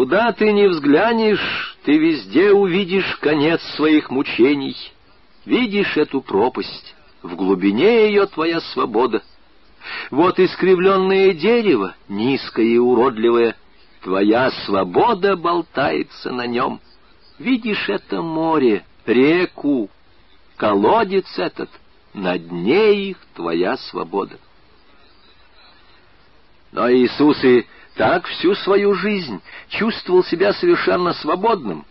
Куда ты ни взглянешь, ты везде увидишь конец своих мучений. Видишь эту пропасть, в глубине ее твоя свобода. Вот искривленное дерево, низкое и уродливое, твоя свобода болтается на нем. Видишь это море, реку, колодец этот, на дне их твоя свобода. Но Иисус и так всю свою жизнь чувствовал себя совершенно свободным,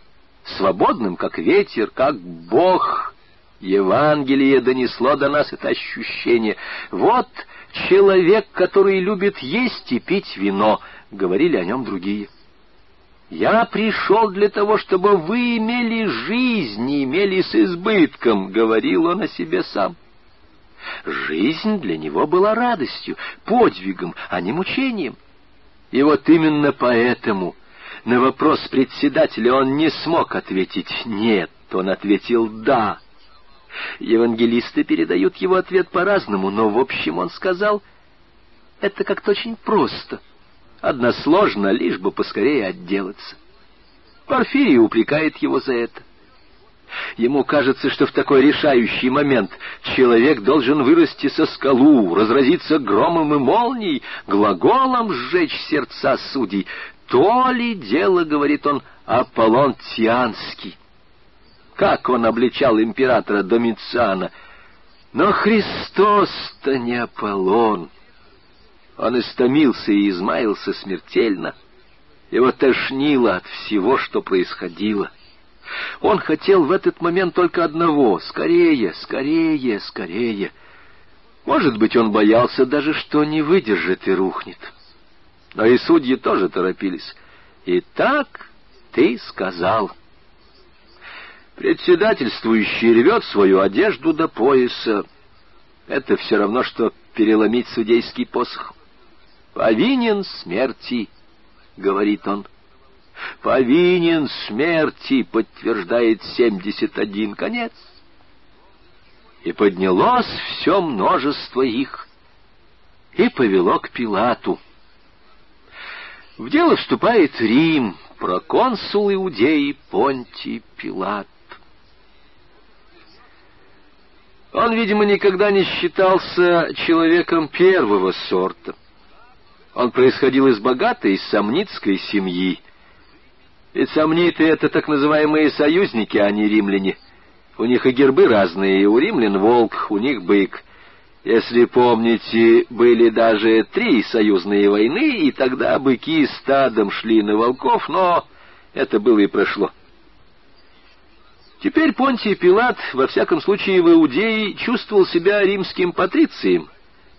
свободным, как ветер, как Бог. Евангелие донесло до нас это ощущение. Вот человек, который любит есть и пить вино, говорили о нем другие. «Я пришел для того, чтобы вы имели жизнь и имели с избытком», — говорил он о себе сам. Жизнь для него была радостью, подвигом, а не мучением. И вот именно поэтому на вопрос председателя он не смог ответить «нет», он ответил «да». Евангелисты передают его ответ по-разному, но в общем он сказал «это как-то очень просто, односложно, лишь бы поскорее отделаться». Порфирий упрекает его за это. Ему кажется, что в такой решающий момент человек должен вырасти со скалу, разразиться громом и молнией, глаголом сжечь сердца судей. То ли дело, говорит он, Аполлон Тианский. Как он обличал императора Домициана. Но Христос-то не Аполлон. Он истомился и измаялся смертельно. Его тошнило от всего, что происходило. Он хотел в этот момент только одного — скорее, скорее, скорее. Может быть, он боялся даже, что не выдержит и рухнет. Но и судьи тоже торопились. «И так ты сказал». Председательствующий рвет свою одежду до пояса. Это все равно, что переломить судейский посох. «Повинен смерти», — говорит он повинен смерти, подтверждает семьдесят один конец. И поднялось все множество их, и повело к Пилату. В дело вступает Рим, проконсул Иудеи Понтий Пилат. Он, видимо, никогда не считался человеком первого сорта. Он происходил из богатой, сомницкой семьи, ведь сомниты — это так называемые союзники, а не римляне. У них и гербы разные, и у римлян волк, у них бык. Если помните, были даже три союзные войны, и тогда быки стадом шли на волков, но это было и прошло. Теперь Понтий Пилат, во всяком случае в Иудее, чувствовал себя римским патрицием,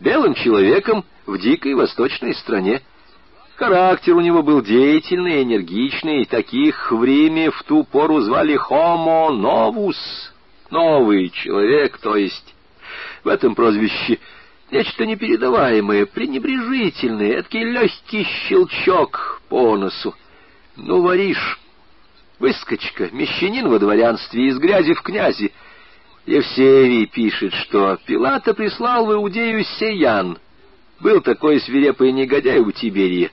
белым человеком в дикой восточной стране. Характер у него был деятельный, энергичный, таких в Риме в ту пору звали «homo novus» — «новый человек», то есть в этом прозвище нечто непередаваемое, пренебрежительное, эдакий легкий щелчок по носу. Ну, воришь, выскочка, мещанин во дворянстве, из грязи в князи. Евсевий пишет, что Пилата прислал в Иудею Сеян. Был такой свирепый негодяй у Тиберия.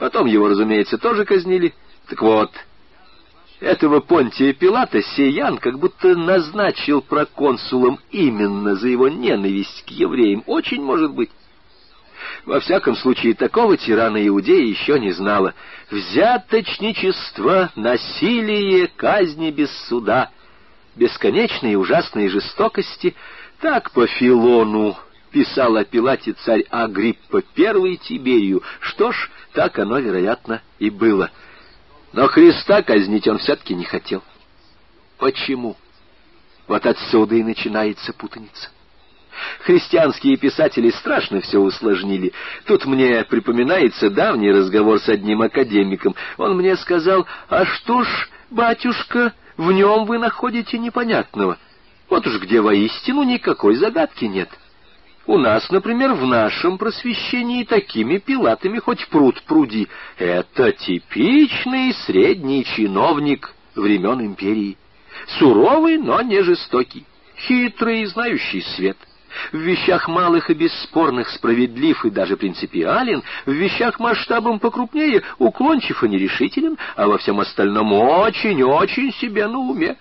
Потом его, разумеется, тоже казнили. Так вот, этого Понтия Пилата Сиян как будто назначил проконсулом именно за его ненависть к евреям. Очень может быть. Во всяком случае, такого тирана Иудея еще не знала. Взяточничество, насилие, казни без суда, бесконечные ужасные жестокости — так по Филону писал о Пилате царь Агриппа I Тиберию. Что ж, так оно, вероятно, и было. Но Христа казнить он все-таки не хотел. Почему? Вот отсюда и начинается путаница. Христианские писатели страшно все усложнили. Тут мне припоминается давний разговор с одним академиком. Он мне сказал, «А что ж, батюшка, в нем вы находите непонятного? Вот уж где воистину никакой загадки нет». У нас, например, в нашем просвещении такими пилатами хоть пруд пруди. Это типичный средний чиновник времен империи. Суровый, но не жестокий. Хитрый, знающий свет. В вещах малых и бесспорных справедлив и даже принципиален, в вещах масштабом покрупнее уклончив и нерешителен, а во всем остальном очень-очень себе на уме.